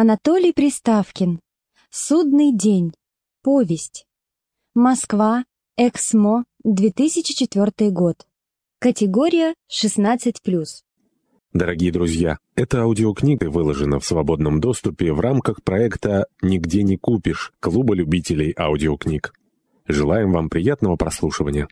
Анатолий Приставкин. Судный день. Повесть. Москва. Эксмо. 2004 год. Категория 16+. Дорогие друзья, эта аудиокнига выложена в свободном доступе в рамках проекта «Нигде не купишь» Клуба любителей аудиокниг. Желаем вам приятного прослушивания.